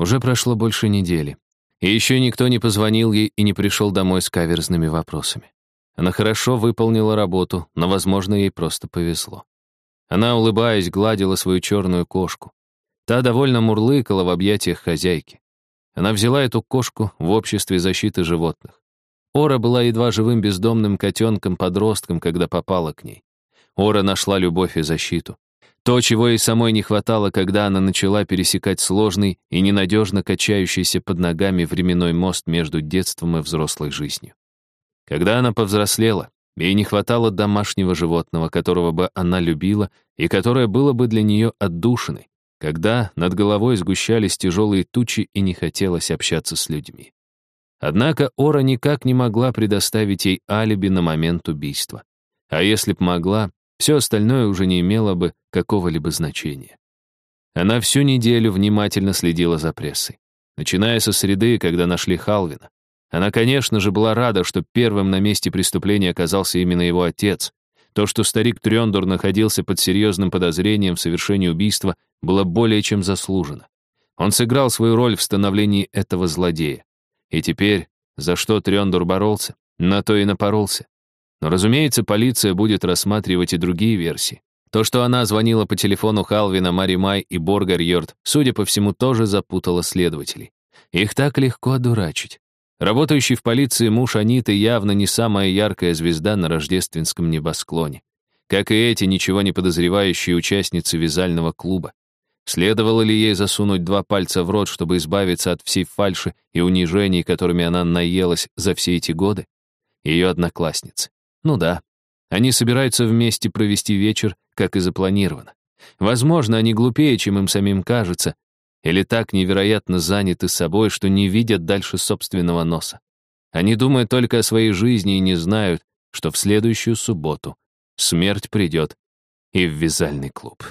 Уже прошло больше недели. И еще никто не позвонил ей и не пришел домой с каверзными вопросами. Она хорошо выполнила работу, но, возможно, ей просто повезло. Она, улыбаясь, гладила свою черную кошку. Та довольно мурлыкала в объятиях хозяйки. Она взяла эту кошку в обществе защиты животных. Ора была едва живым бездомным котенком-подростком, когда попала к ней. Ора нашла любовь и защиту. То, чего ей самой не хватало, когда она начала пересекать сложный и ненадежно качающийся под ногами временной мост между детством и взрослой жизнью. Когда она повзрослела, ей не хватало домашнего животного, которого бы она любила и которое было бы для нее отдушиной, когда над головой сгущались тяжелые тучи и не хотелось общаться с людьми. Однако Ора никак не могла предоставить ей алиби на момент убийства. А если б могла, все остальное уже не имело бы какого-либо значения. Она всю неделю внимательно следила за прессой. Начиная со среды, когда нашли Халвина. Она, конечно же, была рада, что первым на месте преступления оказался именно его отец. То, что старик Трёндор находился под серьезным подозрением в совершении убийства, было более чем заслужено. Он сыграл свою роль в становлении этого злодея. И теперь, за что Трёндор боролся, на то и напоролся. Но, разумеется, полиция будет рассматривать и другие версии. То, что она звонила по телефону Халвина, Мари Май и Боргар Йорд, судя по всему, тоже запутало следователей. Их так легко одурачить. Работающий в полиции муж Аниты явно не самая яркая звезда на рождественском небосклоне. Как и эти ничего не подозревающие участницы вязального клуба. Следовало ли ей засунуть два пальца в рот, чтобы избавиться от всей фальши и унижений, которыми она наелась за все эти годы? Ее одноклассницы. Ну да, они собираются вместе провести вечер, как и запланировано. Возможно, они глупее, чем им самим кажется, или так невероятно заняты собой, что не видят дальше собственного носа. Они думают только о своей жизни и не знают, что в следующую субботу смерть придет и в вязальный клуб.